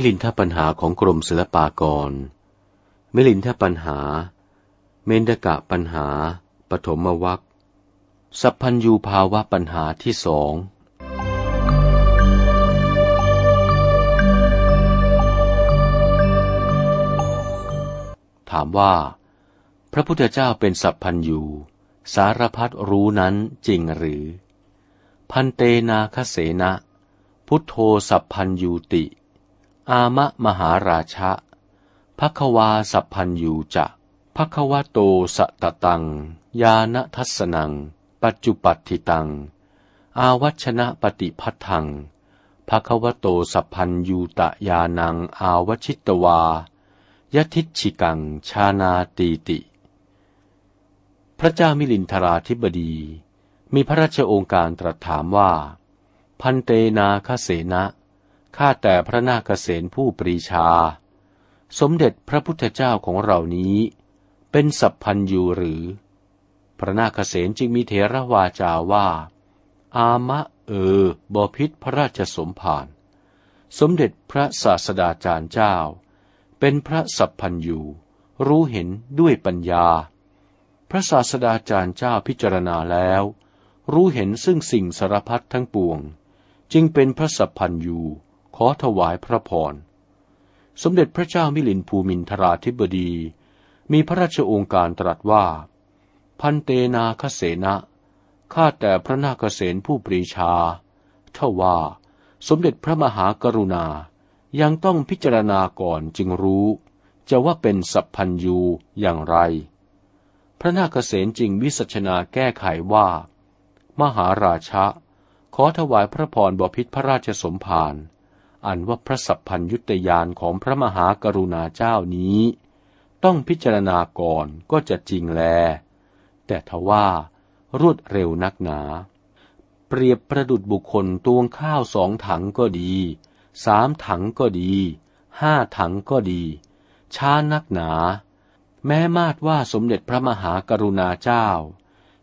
มิลินทปัญหาของกรมศิลปากร มิลินทปัญหา เมนกะปัญหา ปฐมวัคสัพพัญยูภาวะปัญหาที่สองถามว่า พระพุทธเจ้าเป็นสัพพัญยูสารพัดรู้นั้นจริงหรือ พันเตนาคเสนะ พุทโธสัพพัญยูติ อามะมหาราชะภควาสัพพัญยูจะภควโตสตตัง ยานทัศนัง ปัจจุปัติตัง อาวัชนะปฏิพัทังภควโตสัพพัญยูตะยานัง อาวชิตวายทิชิกัง ชานาตีติ พระเจ้ามิลินทราธิบดี มีพระราชโองการตรัสถามว่า พันเตนาคเสนะ ข้าแต่พระนาคเสนผู้ปรีชา สมเด็จพระพุทธเจ้าของเรานี้ เป็นสัพพันยูหรือ พระนาคเสนจึงมีเถระวาจาว่า อามะเออบอพิษพระราชสมภารสมเด็จพระศาสดาจารย์เจ้า เป็นพระสัพพันยูรู้เห็นด้วยปัญญา พระศาสดาจารย์เจ้าพิจารณาแล้ว รู้เห็นซึ่งสิ่งสารพัดทั้งปวง จึงเป็นพระสัพพันยู ขอถวายพระพร สมเด็จพระเจ้ามิลินภูมินทราธิบดี มีพระราชโองการตรัสว่า พันเตนาคเสนะข้าแต่พระนาคเสนผู้ปรีชาถ้าว่า สมเด็จพระมหากรุณา ยังต้องพิจารณาก่อนจึงรู้ จะว่าเป็นสัพพันยูอย่างไร พระนาคเสนจึงวิสัชนาแก้ไขว่า มหาราชะ ขอถวายพระพรบพิษพระราชสมภาร อันว่าพระสัพพัญยุตยานของพระมหากรุณาเจ้านี้ ต้องพิจารณาก่อนก็จะจริงแล แต่ทว่ารวดเร็วนักหนา เปรียบประดุดบุคคลตวงข้าวสองถังก็ดี สามถังก็ดี ห้าถังก็ดี ช้านักหนา แม้มาดว่าสมเด็จพระมหากรุณาเจ้า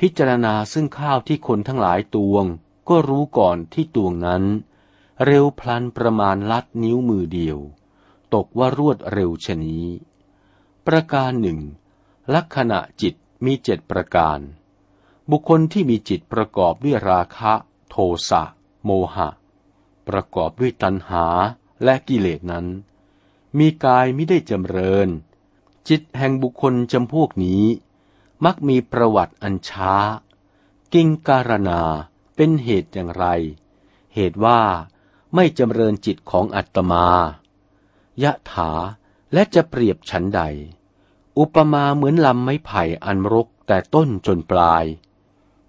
พิจารณาซึ่งข้าวที่คนทั้งหลายตวง ก็รู้ก่อนที่ตวงนั้น เร็วพลันประมาณลัดนิ้วมือเดียว ตกว่ารวดเร็วชนี้ ประการหนึ่ง ลักษณะจิตมีเจ็ดประการ บุคคลที่มีจิตประกอบด้วยราคะ โทสะ โมหะ ประกอบด้วยตัณหาและกิเลสนั้น มีกายไม่ได้จำเริญ จิตแห่งบุคคลจำพวกนี้ มักมีประวัติอันช้า กิ้งการนาเป็นเหตุอย่างไร เหตุว่า ไม่จำเริญจิตของอัตมายะถาและจะเปรียบฉันใด อุปมาเหมือนลำไม้ไผ่อันรกแต่ต้นจนปลาย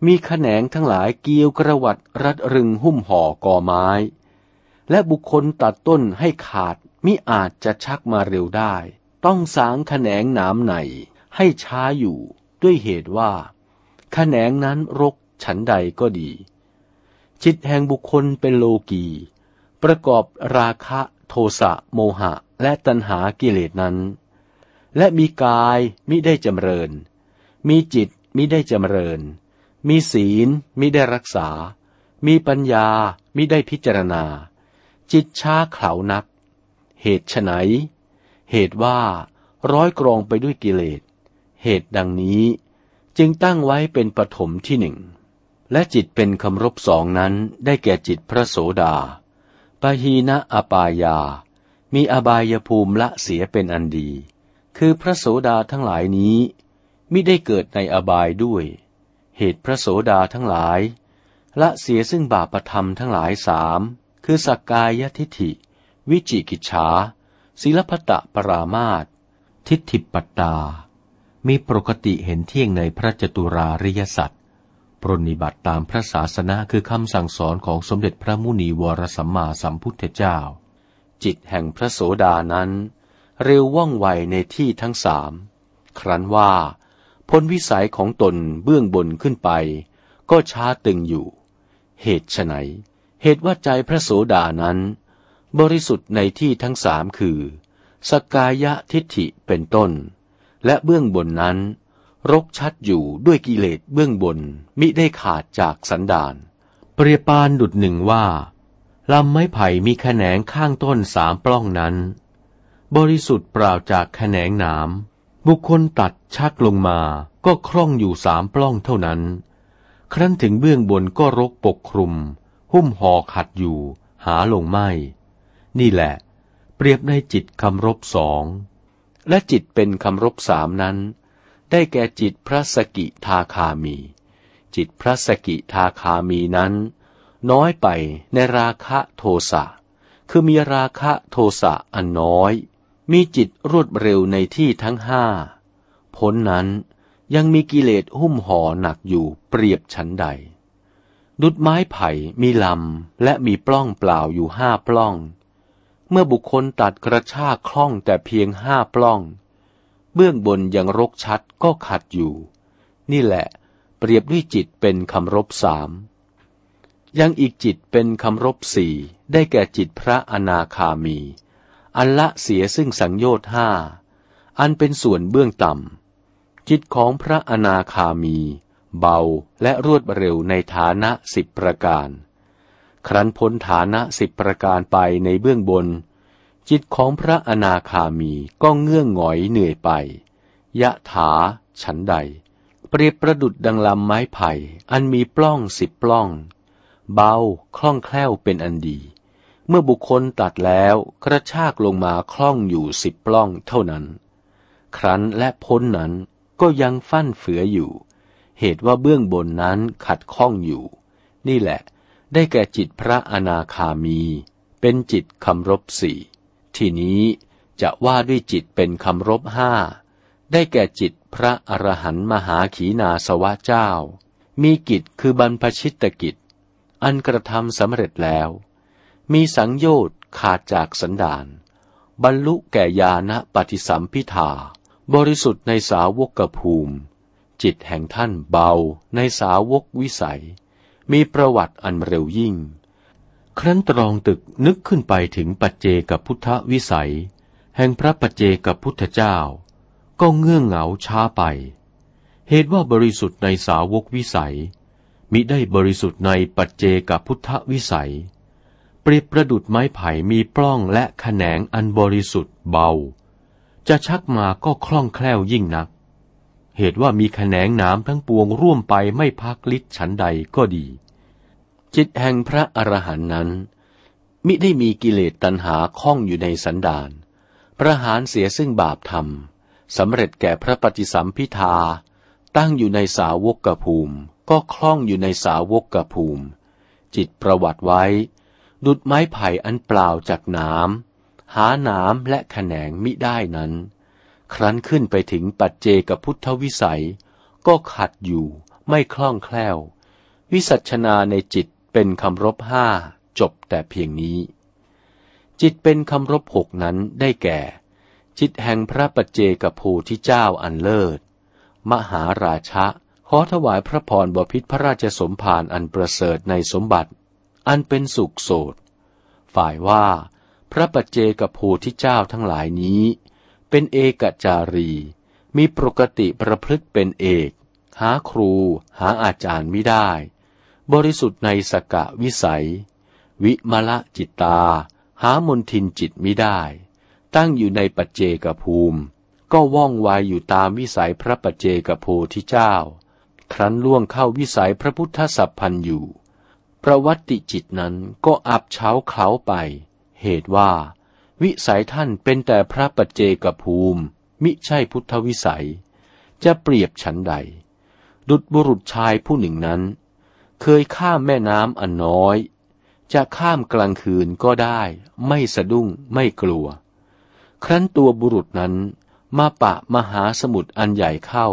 มีแขนงทั้งหลายเกี่ยวกระวัดรัดรึงหุ้มห่อกอไม้ และบุคคลตัดต้นให้ขาดมิอาจจะชักมาเร็วได้ ต้องสางแขนงหนามไหนให้ช้าอยู่ด้วยเหตุว่าแขนงนั้นรกฉันใดก็ดี จิตแห่งบุคคลเป็นโลกี ประกอบราคะโทสะโมหะและตัณหากิเลสนั้น และมีกายมิได้จำเริญ มีจิตมิได้จำเริญ มีศีลมิได้รักษา มีปัญญามิได้พิจารณา จิตช้าเข่านัก เหตุไฉนเหตุว่าร้อยกรองไปด้วยกิเลส เหตุดังนี้จึงตั้งไว้เป็นปฐมที่หนึ่ง และจิตเป็นคำรบสองนั้นได้แก่จิตพระโสดา หีนะอปายา มีอบายภูมิละเสียเป็นอันดี คือพระโสดาทั้งหลายนี้มิได้เกิดในอบายด้วย เหตุพระโสดาทั้งหลาย ละเสียซึ่งบาปธรรมทั้งหลายสามคือสักกายทิฏฐิ วิจิกิจฉาศิลปตะปรามาตทิฏฐิปัตตา มีปกติเห็นเที่ยงในพระจตุราริยสัต ปรนิบัติตามพระศาสนาคือคำสั่งสอนของสมเด็จพระมุนีวรสัมมาสัมพุทธเจ้า จิตแห่งพระโสดานั้น เร็วว่องไวในที่ทั้งสาม ครั้นว่า พ้นวิสัยของตนเบื้องบนขึ้นไป ก็ช้าตึงอยู่ เหตุไฉนเหตุว่าใจพระโสดานั้น บริสุทธิ์ในที่ทั้งสามคือ สกายะทิฏฐิเป็นต้น และเบื้องบนนั้น รกชัดอยู่ด้วยกิเลสเบื้องบนมิได้ขาดจากสันดาน เปรียปานดุดหนึ่งว่าลำไม้ไผ่มีแขนงข้างต้นสามปล้องนั้น บริสุทธิ์เปล่าจากแขนงหนามบุคคลตัดชักลงมาก็คล่องอยู่สามปล้องเท่านั้น ครั้นถึงเบื้องบนก็รกปกคลุม หุ้มห่อขัดอยู่ หาลงไม่ นี่แหละ เปรียบในจิตคำรบสอง และจิตเป็นคำรบสามนั้น ได้แก่จิตพระสกิทาคามี จิตพระสกิทาคามีนั้น น้อยไปในราคะโทสะคือมีราคะโทสะอันน้อย มีจิตรวดเร็วในที่ทั้งห้าพ้นนั้นยังมีกิเลสหุ้มห่อหนักอยู่เปรียบชั้นใด ดุดไม้ไผ่มีลำและมีปล้องเปล่าอยู่ห้าปล้อง เมื่อบุคคลตัดกระชากคล่องแต่เพียงห้าปล้อง เบื้องบนยังรกชัดก็ขัดอยู่ นี่แหละ เปรียบด้วยจิตเป็นคำรบสามยังอีกจิตเป็นคำรบสี่ได้แก่จิตพระอนาคามี อันละเสียซึ่งสังโยชน์ห้าอันเป็นส่วนเบื้องต่ำจิตของพระอนาคามี เบาและรวดเร็วในฐานะสิบประการ ครั้นพ้นฐานะสิบประการไปในเบื้องบน จิตของพระอนาคามีก็เงื่องหงอยเหนื่อยไป ยะถา ฉันใด เปรียบประดุดดังลำไม้ไผ่ อันมีปล้องสิบปล้อง เบา คล่องแคล่วเป็นอันดี เมื่อบุคคลตัดแล้วกระชากลงมาคล่องอยู่สิบปล้องเท่านั้น ครั้นและพ้นนั้นก็ยังฟั่นเฟืออยู่ เหตุว่าเบื้องบนนั้นขัดข้องอยู่ นี่แหละ ได้แก่จิตพระอนาคามี เป็นจิตคำรบสี่ ทีนี้จะว่าด้วยจิตเป็นคำรบห้า ได้แก่จิตพระอรหันต์มหาขีนาสวะเจ้า มีกิจคือบรรพชิตกิจ อันกระทำสำเร็จแล้ว มีสังโยชน์ขาดจากสันดาน บรรลุแก่ญาณปฏิสัมพิทาบริสุทธิ์ในสาวกภูมิ จิตแห่งท่านเบาในสาวกวิสัย มีประวัติอันเร็วยิ่ง ครั้นตรองตึกนึกขึ้นไปถึงปัจเจกับพุทธวิสัย แห่งพระปัจเจกับพุทธเจ้า ก็เงื่องเหงาช้าไป เหตุว่าบริสุทธิ์ในสาวกวิสัย มิได้บริสุทธิ์ในปัจเจกับพุทธวิสัย เปรียบประดุดไม้ไผ่มีปล้องและแขนงอันบริสุทธิ์เบา จะชักมาก็คล่องแคล่วยิ่งนัก เหตุว่ามีแขนงน้ำทั้งปวงร่วมไปไม่พักลิศฉันใดก็ดี จิตแห่งพระอรหันต์นั้น มิได้มีกิเลสตัณหาคล้องอยู่ในสันดานประหารเสียซึ่งบาปธรรมสำเร็จแก่พระปฏิสัมพิทา ตั้งอยู่ในสาวกกภูมิ ก็คล่องอยู่ในสาวกกภูมิ จิตประวัติไว้ ดุดไม้ไผ่อันเปล่าจากน้ำหาหนามและแขนงมิได้นั้น ครั้นขึ้นไปถึงปัจเจกพุทธวิสัย ก็ขัดอยู่ไม่คล่องแคล่ว วิสัชนาในจิต เป็นคำรบห้าจบแต่เพียงนี้ จิตเป็นคำรบหกนั้นได้แก่ จิตแห่งพระปัจเจกภูที่เจ้าอันเลิศ มหาราชะ ขอถวายพระพรบพิษพระราชสมภารอันประเสริฐในสมบัติ อันเป็นสุขโสดฝ่ายว่า พระปัจเจกภูที่เจ้าทั้งหลายนี้ เป็นเอกจารี มีปกติประพฤติเป็นเอก หาครูหาอาจารย์ไม่ได้ บริสุทธิ์ในสกะวิสัย วิมละจิตตา หามนทินจิตม่ได้ ตั้งอยู่ในปัจเจกภูมิ ก็ว่องไวอยู่ตามวิสัยพระปัจเจกภูที่เจ้า ครั้นล่วงเข้าวิสัยพระพุทธสัพพันอยู่ ประวัติจิตนั้นก็อับเฉาเขาไป เหตุว่า วิสัยท่านเป็นแต่พระปัจเจกภูมิ มิใช่พุทธวิสัย จะเปรียบฉันใด ดุจบุรุษชายผู้หนึ่งนั้น เคยข้ามแม่น้ำอันน้อย จะข้ามกลางคืนก็ได้ ไม่สะดุ้งไม่กลัว ครั้นตัวบุรุษนั้นมาปะมหาสมุทรอันใหญ่เข้า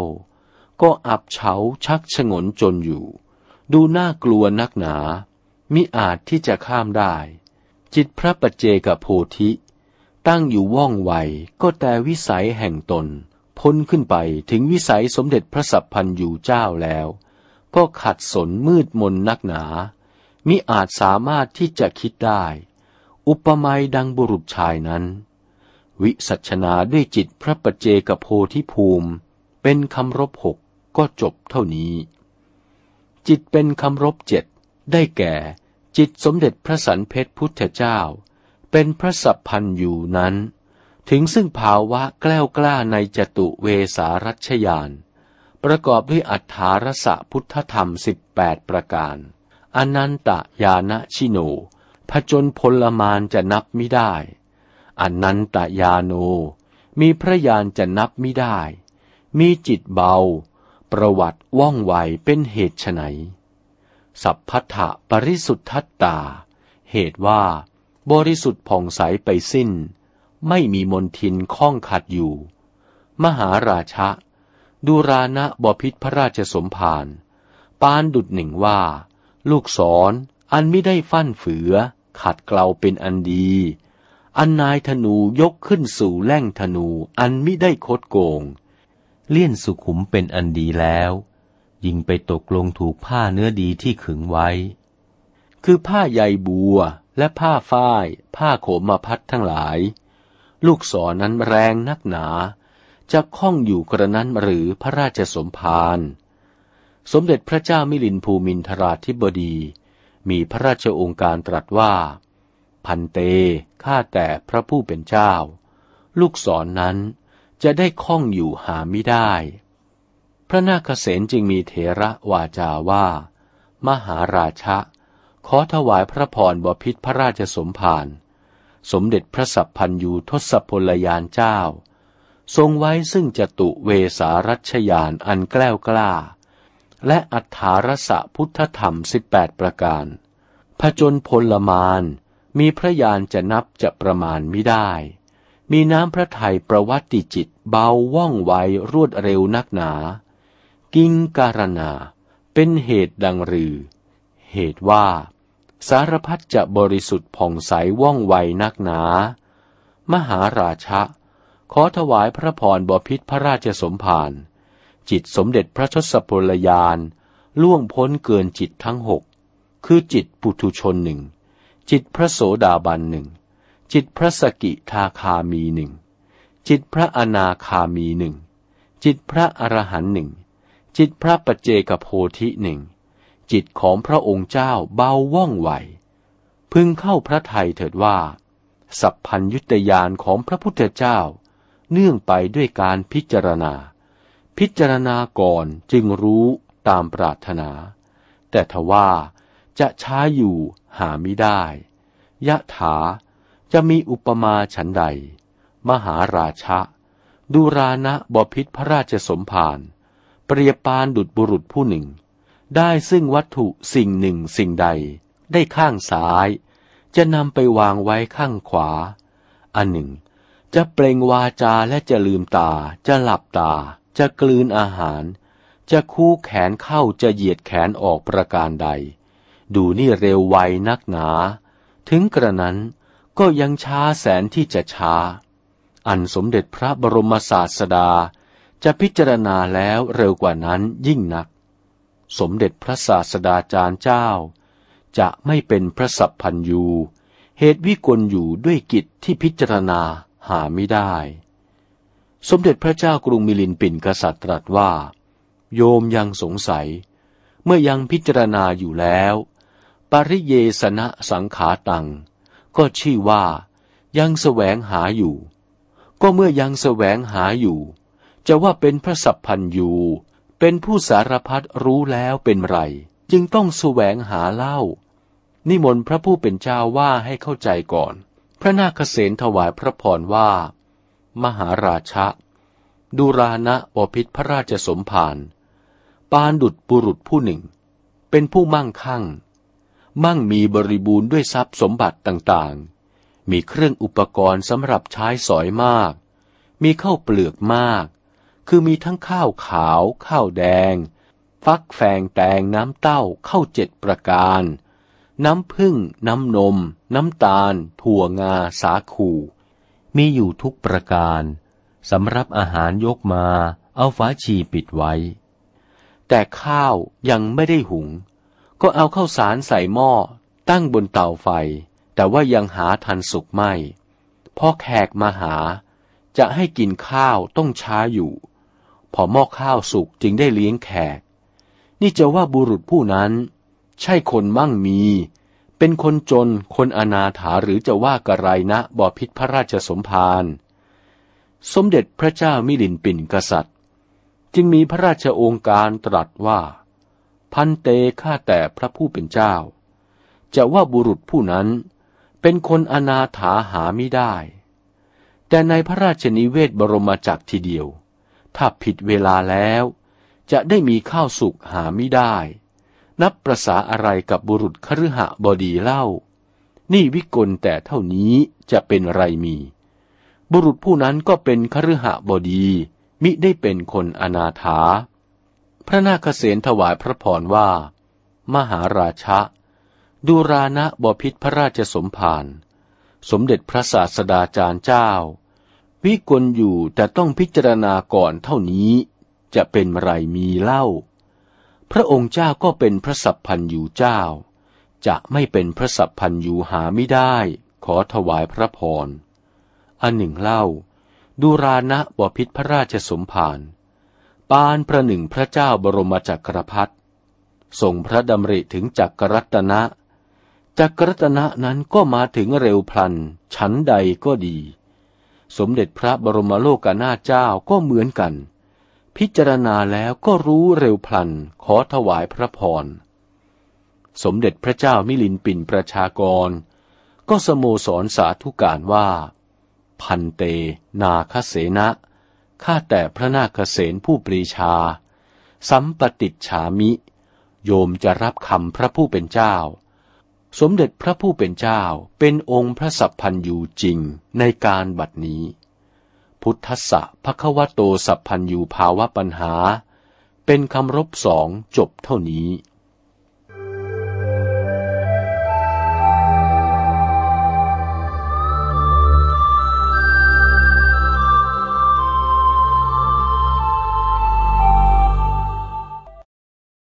ก็อับเฉาชักฉงนจนอยู่ ดูน่ากลัวนักหนา มิอาจที่จะข้ามได้ จิตพระปัจเจกโพธิ ตั้งอยู่ว่องไวก็แต่วิสัยแห่งตน พ้นขึ้นไปถึงวิสัยสมเด็จพระสัพพันยูเจ้าแล้ว ก็ขัดสนมืดมนนักหนา มิอาจสามารถที่จะคิดได้ อุปมาดังบุรุษชายนั้น วิสัชนาด้วยจิตพระปัจเจกโพธิภูมิ เป็นคำรบหกก็จบเท่านี้ จิตเป็นคำรบเจ็ดได้แก่ จิตสมเด็จพระสันเพชรพุทธเจ้า เป็นพระสัพพันอยู่นั้น ถึงซึ่งภาวะแกล้วกล้าในจตุเวสารัชยาน ประกอบด้วยอัฏฐารสะพุทธธรรมสิบแปดประการ อนันตยานะชิโนผจญพลมานจะนับไม่ได้ อนันตยาโน มีพระยานจะนับไม่ได้ มีจิตเบา ประวัติว่องไวเป็นเหตุไนสัพพัทธปริสุทธัตตา เหตุว่า บริสุทธิ์ผ่องใสไปสิ้น ไม่มีมนทินข้องขัดอยู่ มหาราชะ ดูรานะบพิษพระราชสมภารปานดุดหนึ่งว่า ลูกศรออันไม่ได้ฟั่นเฟือ ขัดเกลาเป็นอันดี อันนายธนูยกขึ้นสู่แล่งธนูอันไม่ได้คดโกง เลี่ยนสุขุมเป็นอันดีแล้ว ยิงไปตกลงถูกผ้าเนื้อดีที่ขึงไว้ คือผ้าใยบัวและผ้าฝ้าย ผ้าโขมมาพัดทั้งหลาย ลูกศรนนั้นแรงนักหนา จะคล้องอยู่กระนั้นหรือพระราชสมภาร สมเด็จพระเจ้ามิลินภูมินทราธิบดี มีพระราชองค์การตรัสว่า พันเต ข้าแต่พระผู้เป็นเจ้า ลูกศรนนั้นจะได้คล้องอยู่หาไม่ได้ พระนาคเษนจึงมีเถระวาจาว่า มหาราชะ ขอถวายพระพรบพิษพระราชสมภาร สมเด็จพระสัพพันยูทศพลยานเจ้า ทรงไว้ซึ่งจตุเวสารัชยานอันแกล้วกล้า และอัฏฐารสะพุทธธรรมสิบแปดประการผจญพลมาน มีพระยานจะนับจะประมาณไม่ได้ มีน้ำพระทัยประวัติจิตเบาว่องไวรวดเร็วนักหนา กิงการณา เป็นเหตุดังรือ เหตุว่า สารพัดจะบริสุทธิ์ผ่องใสว่องไวนักหนา มหาราชะ ขอถวายพระพรบพิษพระราชสมภาร จิตสมเด็จพระทศพลยาน ล่วงพ้นเกินจิตทั้งหก คือจิตปุถุชนหนึ่ง จิตพระโสดาบันหนึ่ง จิตพระสกิทาคามีหนึ่ง จิตพระอนาคามีหนึ่ง จิตพระอรหันหนึ่ง จิตพระปัจเจกโพธิหนึ่ง จิตของพระองค์เจ้าเบาว่องไวพึงเข้าพระทัยเถิดว่า สัพพัญยุตยานของพระพุทธเจ้า เนื่องไปด้วยการพิจารณา พิจารณาก่อนจึงรู้ตามปรารถนา แต่ทว่าจะช้าอยู่หาไม่ได้ ยะถาจะมีอุปมาฉันใด มหาราชะ ดูรานะบพิษพระราชสมภาร เปรียบปานดุจบุรุษผู้หนึ่ง ได้ซึ่งวัตถุสิ่งหนึ่งสิ่งใด ได้ข้างซ้าย จะนำไปวางไว้ข้างขวา อันหนึ่ง จะเปล่งวาจาและจะลืมตา จะหลับตา จะกลืนอาหาร จะคู่แขนเข้าจะเหยียดแขนออกประการใด ดูนี่เร็วไวนักหนา ถึงกระนั้นก็ยังช้าแสนที่จะช้า อันสมเด็จพระบรมศาสดา จะพิจารณาแล้วเร็วกว่านั้นยิ่งนัก สมเด็จพระศาสดาจารย์เจ้า จะไม่เป็นพระสัพพันยูเหตุวิกลอยู่ด้วยกิจที่พิจารณา หาไม่ได้ สมเด็จพระเจ้ากรุงมิลินปินกษัตริย์ตรัสว่า โยมยังสงสัย เมื่อยังพิจารณาอยู่แล้ว ปริเยสนะสังขาตัง ก็ชื่อว่า ยังแสวงหาอยู่ ก็เมื่อยังแสวงหาอยู่ จะว่าเป็นพระสัพพันยูเป็นผู้สารพัดรู้แล้วเป็นไร จึงต้องแสวงหาเล่า นิมนต์พระผู้เป็นเจ้าว่าให้เข้าใจก่อน พระนาคเษนถวายพระพรว่า มหาราชะดูรานะอพิษพระราชสมภารปานดุดบุรุษผู้หนึ่ง เป็นผู้มั่งคั่ง มั่งมีบริบูรณ์ด้วยทรัพย์สมบัติต่างๆ มีเครื่องอุปกรณ์สำหรับใช้สอยมาก มีข้าวเปลือกมาก คือมีทั้งข้าวขาว ข้าวแดง ฟักแฟงแตงน้ำเต้าข้าวเจ็ดประการ น้ำพึ่งน้ำนม น้ำตาล ถั่วงา สาคู มีอยู่ทุกประการสำหรับอาหารยกมา เอาฝาชีปิดไว้ แต่ข้าวยังไม่ได้หุง ก็เอาข้าวสารใส่หม้อ ตั้งบนเตาไฟ แต่ว่ายังหาทันสุกไม่พอแขกมาหา จะให้กินข้าวต้องช้าอยู่ พอหม้อข้าวสุกจึงได้เลี้ยงแขก นี่จะว่าบุรุษผู้นั้น ใช่คนมั่งมี เป็นคนจนคนอนาถาหรือจะว่ากระไรนะบอพิษพระราชสมภารสมเด็จพระเจ้ามิลินปินกษัตริย์ จึงมีพระราชโองการตรัสว่า พันเตข้าแต่พระผู้เป็นเจ้า จะว่าบุรุษผู้นั้นเป็นคนอนาถาหาไม่ได้ แต่ในพระราชนิเวศบรมจักรทีเดียว ถ้าผิดเวลาแล้ว จะได้มีข้าวสุกหาไม่ได้ นับประษาอะไรกับบุรุษคฤหบดีเล่า นี่วิกลแต่เท่านี้จะเป็นไรมี บุรุษผู้นั้นก็เป็นคฤหบดี มิได้เป็นคนอนาถา พระนาคเษนถวายพระพรว่า มหาราชะ ดูรานะบพิษพระราชสมภาร สมเด็จพระศาสดาจารย์เจ้า วิกลอยู่แต่ต้องพิจารณาก่อนเท่านี้จะเป็นไรมีเล่า พระองค์เจ้าก็เป็นพระสัพพันยูเจ้า จะไม่เป็นพระสัพพันยูหาไม่ได้ ขอถวายพระพร อันหนึ่งเล่า ดูรานะบพิษพระราชสมภาร ปานประหนึ่งพระเจ้าบรมจักรพรรดิส่งพระดำริถึงจักรรัตนะจักรรตนะนั้นก็มาถึงเร็วพลันฉันใดก็ดี สมเด็จพระบรมโลกนาเจ้าก็เหมือนกัน พิจารณาแล้วก็รู้เร็วพลันขอถวายพระพร สมเด็จพระเจ้ามิลินปินประชากร ก็สโมสรสาธุการว่า พันเต นาคเสนะข้าแต่พระนาคเสนผู้ปรีชา สัมปติฉามิ โยมจะรับคำพระผู้เป็นเจ้า สมเด็จพระผู้เป็นเจ้าเป็นองค์พระสัพพันยูจริงในการบัดนี้ พุทธะภควโตสัพพันยูภาวะปัญหา เป็นคำรบสองจบเท่านี้